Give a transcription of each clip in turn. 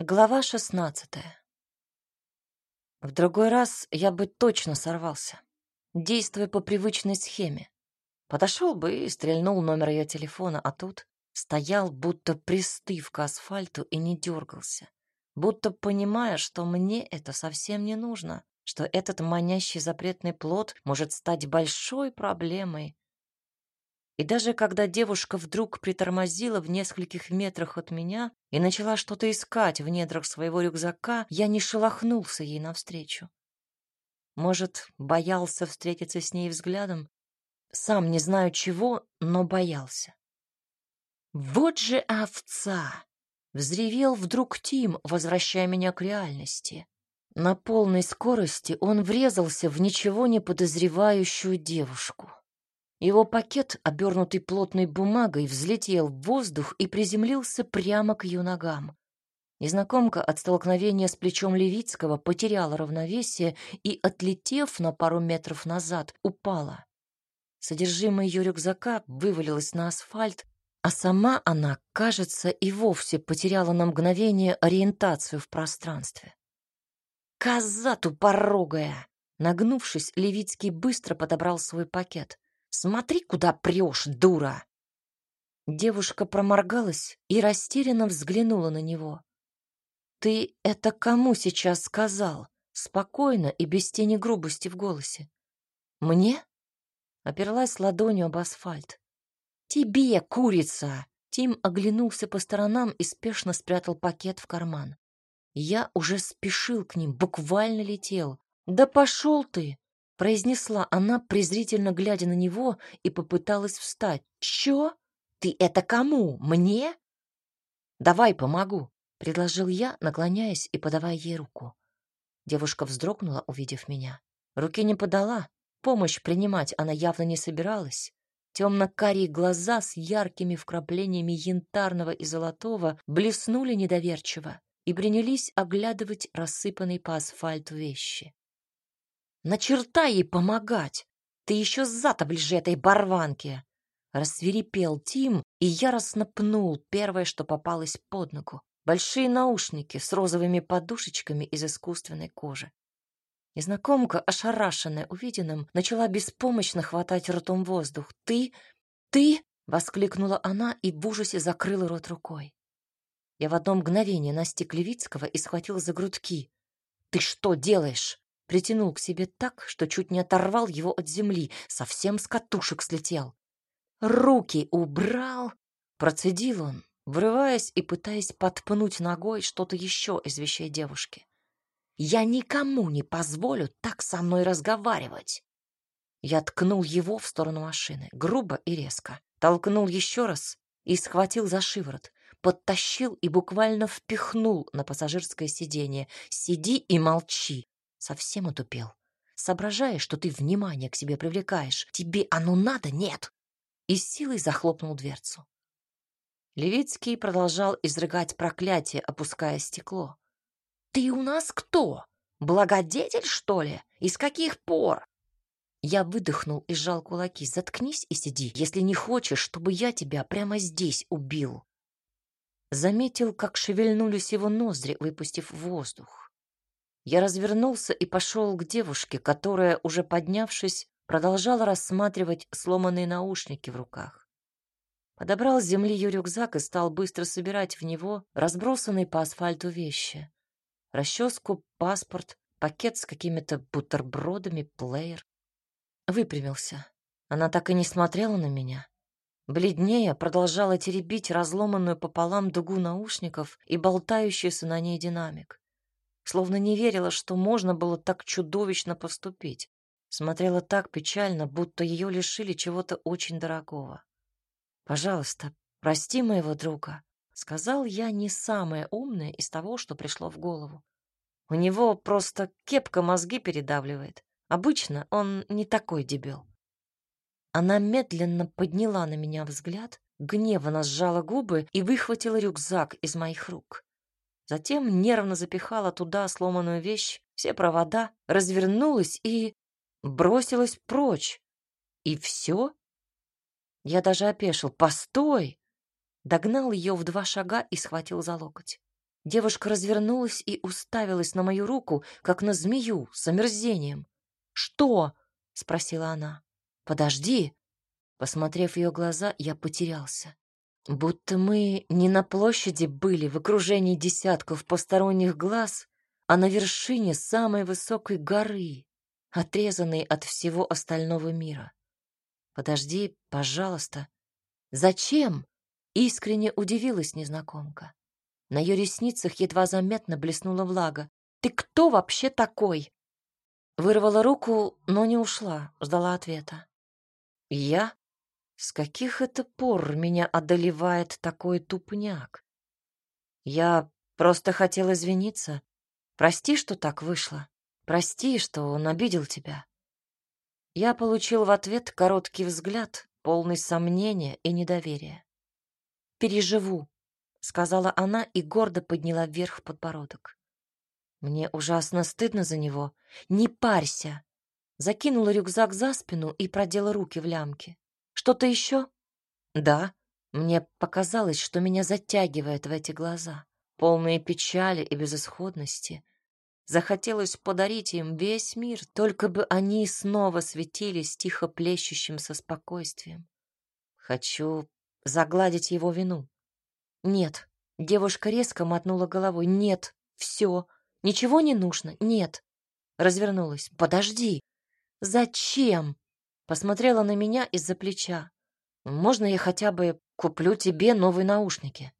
Глава шестнадцатая. В другой раз я бы точно сорвался, действуя по привычной схеме. Подошел бы и стрельнул номер ее телефона, а тут стоял, будто пристыв к асфальту и не дергался, будто понимая, что мне это совсем не нужно, что этот манящий запретный плод может стать большой проблемой, и даже когда девушка вдруг притормозила в нескольких метрах от меня и начала что-то искать в недрах своего рюкзака, я не шелохнулся ей навстречу. Может, боялся встретиться с ней взглядом? Сам не знаю чего, но боялся. Вот же овца! Взревел вдруг Тим, возвращая меня к реальности. На полной скорости он врезался в ничего не подозревающую девушку. Его пакет, обернутый плотной бумагой, взлетел в воздух и приземлился прямо к ее ногам. Незнакомка от столкновения с плечом Левицкого потеряла равновесие и, отлетев на пару метров назад, упала. Содержимое ее рюкзака вывалилось на асфальт, а сама она, кажется, и вовсе потеряла на мгновение ориентацию в пространстве. «Коза тупорогая!» Нагнувшись, Левицкий быстро подобрал свой пакет. Смотри, куда прешь, дура!» Девушка проморгалась и растерянно взглянула на него. «Ты это кому сейчас сказал?» Спокойно и без тени грубости в голосе. «Мне?» Оперлась ладонью об асфальт. «Тебе, курица!» Тим оглянулся по сторонам и спешно спрятал пакет в карман. Я уже спешил к ним, буквально летел. «Да пошел ты!» Произнесла она, презрительно глядя на него, и попыталась встать. «Чё? Ты это кому? Мне?» «Давай помогу», — предложил я, наклоняясь и подавая ей руку. Девушка вздрогнула, увидев меня. Руки не подала, помощь принимать она явно не собиралась. Темно-карие глаза с яркими вкраплениями янтарного и золотого блеснули недоверчиво и принялись оглядывать рассыпанные по асфальту вещи. На черта ей помогать! Ты еще зад оближи этой барванке!» Рассверепел Тим и яростно пнул первое, что попалось под ногу. Большие наушники с розовыми подушечками из искусственной кожи. Незнакомка, ошарашенная увиденным, начала беспомощно хватать ртом воздух. «Ты? Ты?» — воскликнула она и в ужасе закрыла рот рукой. Я в одно мгновение настиг Левицкого и схватил за грудки. «Ты что делаешь?» Притянул к себе так, что чуть не оторвал его от земли, совсем с катушек слетел. «Руки убрал!» — процедил он, врываясь и пытаясь подпнуть ногой что-то еще из вещей девушки. «Я никому не позволю так со мной разговаривать!» Я ткнул его в сторону машины, грубо и резко. Толкнул еще раз и схватил за шиворот, подтащил и буквально впихнул на пассажирское сиденье. «Сиди и молчи!» Совсем отупел. Соображаешь, что ты внимание к себе привлекаешь. Тебе оно надо? Нет. И силой захлопнул дверцу. Левицкий продолжал изрыгать проклятие, опуская стекло. «Ты у нас кто? Благодетель, что ли? Из каких пор?» Я выдохнул и сжал кулаки. «Заткнись и сиди, если не хочешь, чтобы я тебя прямо здесь убил». Заметил, как шевельнулись его ноздри, выпустив воздух. Я развернулся и пошел к девушке, которая, уже поднявшись, продолжала рассматривать сломанные наушники в руках. Подобрал с земли ее рюкзак и стал быстро собирать в него разбросанные по асфальту вещи. Расческу, паспорт, пакет с какими-то бутербродами, плеер. Выпрямился. Она так и не смотрела на меня. Бледнее продолжала теребить разломанную пополам дугу наушников и болтающийся на ней динамик словно не верила, что можно было так чудовищно поступить. Смотрела так печально, будто ее лишили чего-то очень дорогого. «Пожалуйста, прости моего друга», — сказал я не самое умное из того, что пришло в голову. У него просто кепка мозги передавливает. Обычно он не такой дебил. Она медленно подняла на меня взгляд, гневно сжала губы и выхватила рюкзак из моих рук. Затем нервно запихала туда сломанную вещь, все провода, развернулась и бросилась прочь. И все? Я даже опешил. «Постой!» Догнал ее в два шага и схватил за локоть. Девушка развернулась и уставилась на мою руку, как на змею, с омерзением. «Что?» — спросила она. «Подожди». Посмотрев в ее глаза, я потерялся. Будто мы не на площади были в окружении десятков посторонних глаз, а на вершине самой высокой горы, отрезанной от всего остального мира. «Подожди, пожалуйста». «Зачем?» — искренне удивилась незнакомка. На ее ресницах едва заметно блеснула влага. «Ты кто вообще такой?» Вырвала руку, но не ушла, ждала ответа. «Я? С каких это пор меня одолевает такой тупняк? Я просто хотел извиниться. Прости, что так вышло. Прости, что он обидел тебя». Я получил в ответ короткий взгляд, полный сомнения и недоверия. «Переживу», сказала она и гордо подняла вверх подбородок. Мне ужасно стыдно за него. Не парься. Закинула рюкзак за спину и продела руки в лямки. Что-то еще? Да. Мне показалось, что меня затягивает в эти глаза, полные печали и безысходности. Захотелось подарить им весь мир, только бы они снова светились тихо плещущим со спокойствием. Хочу загладить его вину. Нет. Девушка резко мотнула головой. Нет. Все. Ничего не нужно. Нет. Развернулась. Подожди. Зачем? Посмотрела на меня из-за плеча. Можно я хотя бы куплю тебе новые наушники?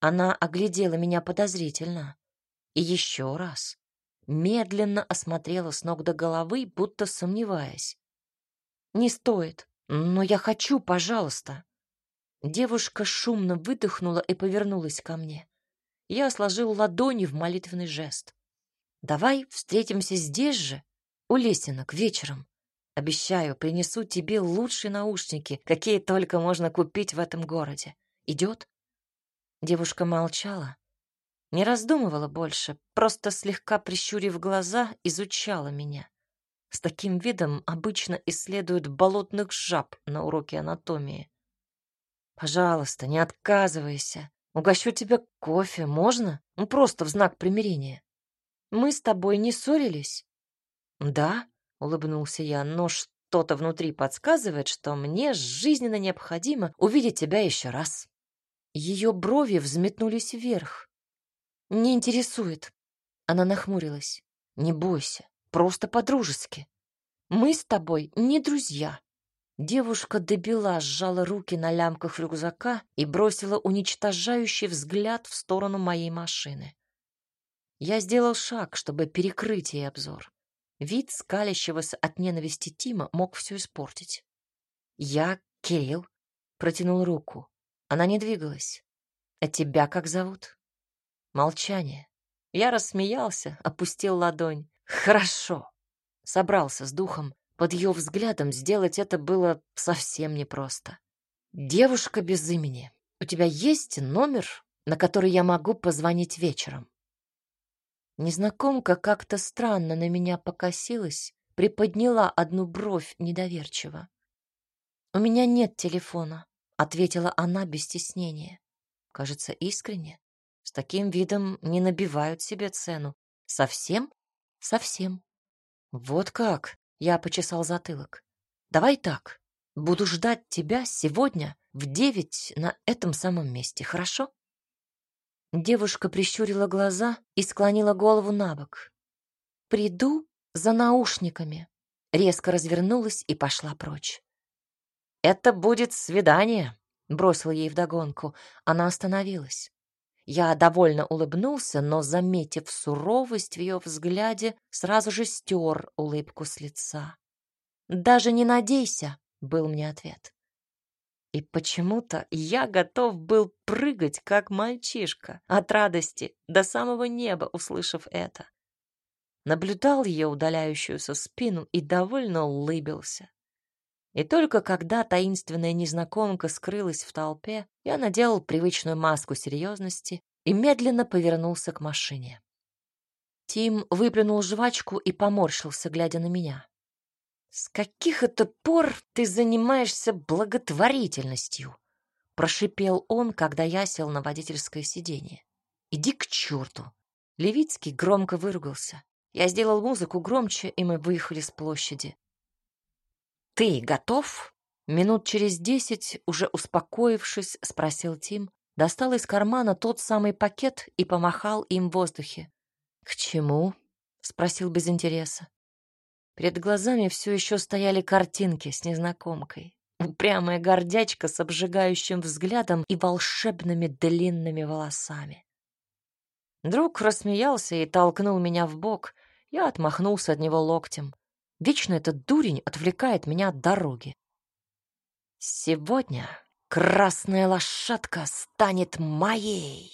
Она оглядела меня подозрительно. И еще раз. Медленно осмотрела с ног до головы, будто сомневаясь. Не стоит. Но я хочу, пожалуйста. Девушка шумно выдохнула и повернулась ко мне. Я сложил ладони в молитвенный жест. «Давай встретимся здесь же, у лесенок, вечером. Обещаю, принесу тебе лучшие наушники, какие только можно купить в этом городе. Идет?» Девушка молчала, не раздумывала больше, просто слегка прищурив глаза, изучала меня. С таким видом обычно исследуют болотных жаб на уроке анатомии. Пожалуйста, не отказывайся. Угощу тебя кофе, можно? Ну, просто в знак примирения. Мы с тобой не ссорились? Да, улыбнулся я, но что-то внутри подсказывает, что мне жизненно необходимо увидеть тебя еще раз. Ее брови взметнулись вверх. Не интересует. Она нахмурилась. Не бойся, просто по-дружески. Мы с тобой не друзья. Девушка добила, сжала руки на лямках рюкзака и бросила уничтожающий взгляд в сторону моей машины. Я сделал шаг, чтобы перекрыть ей обзор. Вид скалящегося от ненависти Тима мог все испортить. «Я Кирилл», — протянул руку. Она не двигалась. «А тебя как зовут?» Молчание. Я рассмеялся, опустил ладонь. «Хорошо». Собрался с духом. Под ее взглядом сделать это было совсем непросто. «Девушка без имени, у тебя есть номер, на который я могу позвонить вечером?» Незнакомка как-то странно на меня покосилась, приподняла одну бровь недоверчиво. «У меня нет телефона», — ответила она без стеснения. Кажется, искренне. С таким видом не набивают себе цену. Совсем? Совсем. Вот как? Я почесал затылок. Давай так. Буду ждать тебя сегодня в девять на этом самом месте, хорошо? Девушка прищурила глаза и склонила голову на бок. Приду за наушниками. Резко развернулась и пошла прочь. Это будет свидание, бросил ей вдогонку. Она остановилась. Я довольно улыбнулся, но, заметив суровость в ее взгляде, сразу же стер улыбку с лица. «Даже не надейся», — был мне ответ. И почему-то я готов был прыгать, как мальчишка, от радости до самого неба, услышав это. Наблюдал ее удаляющуюся спину и довольно улыбился. И только когда таинственная незнакомка скрылась в толпе, я надел привычную маску серьезности и медленно повернулся к машине. Тим выплюнул жвачку и поморщился, глядя на меня. «С каких это пор ты занимаешься благотворительностью?» — прошипел он, когда я сел на водительское сиденье. Иди к черту. Левицкий громко выругался. Я сделал музыку громче, и мы выехали с площади. «Ты готов?» Минут через десять, уже успокоившись, спросил Тим, достал из кармана тот самый пакет и помахал им в воздухе. «К чему?» — спросил без интереса. Перед глазами все еще стояли картинки с незнакомкой. Упрямая гордячка с обжигающим взглядом и волшебными длинными волосами. Друг рассмеялся и толкнул меня в бок. Я отмахнулся от него локтем. Вечно этот дурень отвлекает меня от дороги. Сегодня красная лошадка станет моей.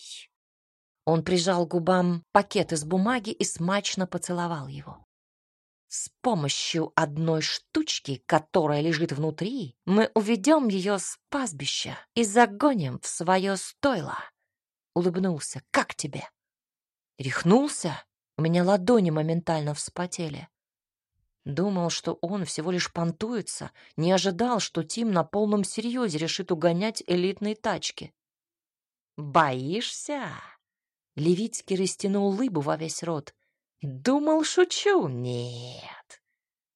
Он прижал губам пакет из бумаги и смачно поцеловал его. С помощью одной штучки, которая лежит внутри, мы уведем ее с пастбища и загоним в свое стойло. Улыбнулся. Как тебе? Рехнулся? У меня ладони моментально вспотели. Думал, что он всего лишь понтуется, не ожидал, что Тим на полном серьезе решит угонять элитные тачки. «Боишься?» Левицкий растянул улыбу во весь рот. Думал, шучу? Нет.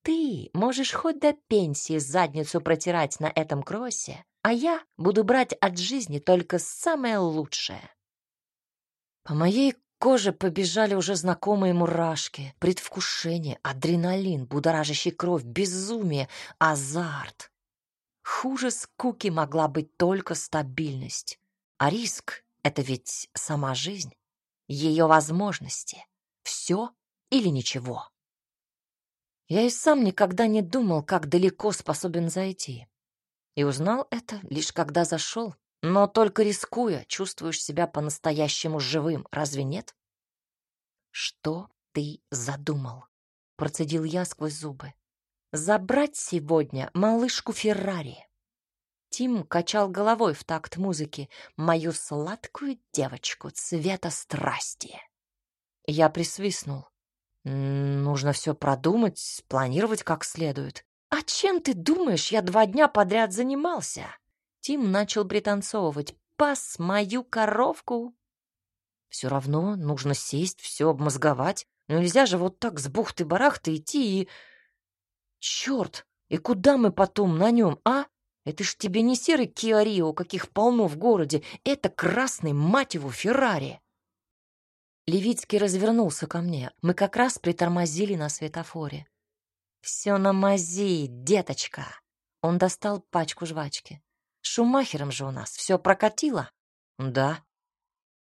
Ты можешь хоть до пенсии задницу протирать на этом кроссе, а я буду брать от жизни только самое лучшее. По моей коже побежали уже знакомые мурашки, предвкушение, адреналин, будоражащий кровь, безумие, азарт. Хуже скуки могла быть только стабильность. А риск — это ведь сама жизнь, ее возможности. Все или ничего. Я и сам никогда не думал, как далеко способен зайти. И узнал это лишь когда зашел. Но только рискуя, чувствуешь себя по-настоящему живым, разве нет? Что ты задумал? Процедил я сквозь зубы. Забрать сегодня малышку Феррари. Тим качал головой в такт музыки, мою сладкую девочку цвета страсти. Я присвистнул. Нужно все продумать, спланировать как следует. А чем ты думаешь, я два дня подряд занимался? Тим начал пританцовывать. Пас мою коровку. Все равно нужно сесть, все обмозговать. Ну, нельзя же вот так с бухты-барахты идти и... Черт, и куда мы потом на нем, а? Это ж тебе не серый Киа каких полно в городе. Это красный, мать его, Феррари. Левицкий развернулся ко мне. Мы как раз притормозили на светофоре. «Все на мази, деточка!» Он достал пачку жвачки. «Шумахером же у нас все прокатило?» «Да».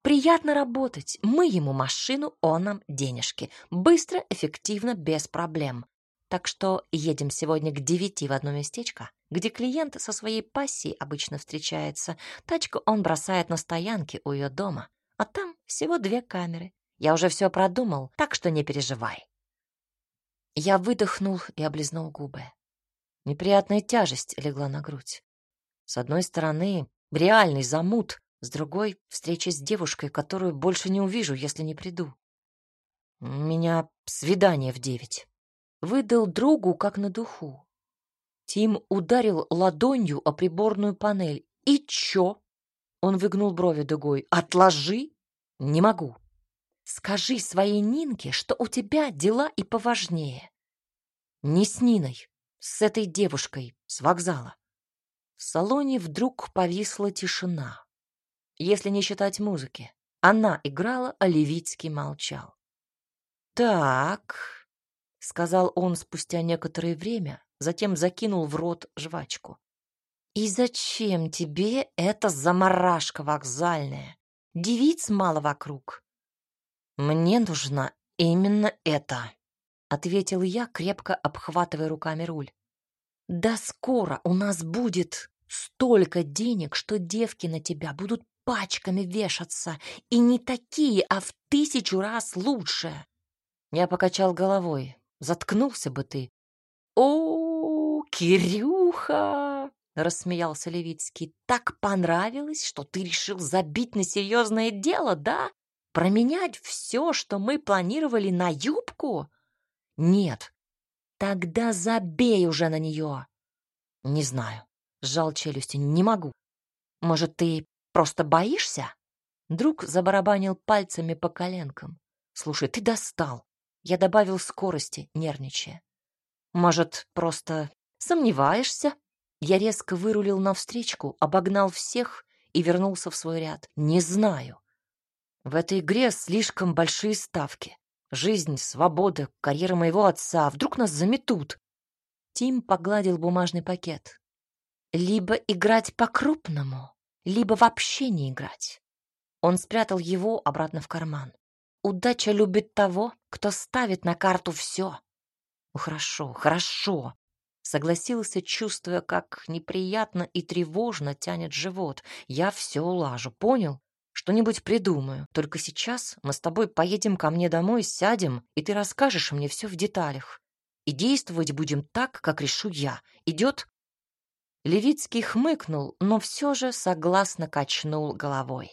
«Приятно работать. Мы ему машину, он нам денежки. Быстро, эффективно, без проблем. Так что едем сегодня к девяти в одно местечко, где клиент со своей пассией обычно встречается. Тачку он бросает на стоянке у ее дома. А там всего две камеры. Я уже все продумал, так что не переживай. Я выдохнул и облизнул губы. Неприятная тяжесть легла на грудь. С одной стороны, реальный замут, с другой — встреча с девушкой, которую больше не увижу, если не приду. У меня свидание в девять. Выдал другу, как на духу. Тим ударил ладонью о приборную панель. «И чё?» Он выгнул брови дугой. «Отложи!» «Не могу. Скажи своей Нинке, что у тебя дела и поважнее. Не с Ниной, с этой девушкой с вокзала». В салоне вдруг повисла тишина. Если не считать музыки. Она играла, а Левицкий молчал. «Так», — сказал он спустя некоторое время, затем закинул в рот жвачку. «И зачем тебе эта заморашка вокзальная? Девиц мало вокруг». «Мне нужно именно это», — ответил я, крепко обхватывая руками руль. «Да скоро у нас будет столько денег, что девки на тебя будут пачками вешаться, и не такие, а в тысячу раз лучше». Я покачал головой. «Заткнулся бы ты». «О, Кирюха!» — рассмеялся Левицкий. «Так понравилось, что ты решил забить на серьезное дело, да? Променять все, что мы планировали, на юбку? Нет. Тогда забей уже на нее». «Не знаю». Сжал челюсти. «Не могу. Может, ты просто боишься?» Друг забарабанил пальцами по коленкам. «Слушай, ты достал!» Я добавил скорости, нервничая. «Может, просто сомневаешься?» Я резко вырулил навстречку, обогнал всех и вернулся в свой ряд. «Не знаю. В этой игре слишком большие ставки. Жизнь, свобода, карьера моего отца. Вдруг нас заметут?» Тим погладил бумажный пакет. «Либо играть по-крупному, либо вообще не играть». Он спрятал его обратно в карман. Удача любит того, кто ставит на карту все. Хорошо, хорошо. Согласился, чувствуя, как неприятно и тревожно тянет живот. Я все улажу, понял? Что-нибудь придумаю. Только сейчас мы с тобой поедем ко мне домой, сядем, и ты расскажешь мне все в деталях. И действовать будем так, как решу я. Идет? Левицкий хмыкнул, но все же согласно качнул головой.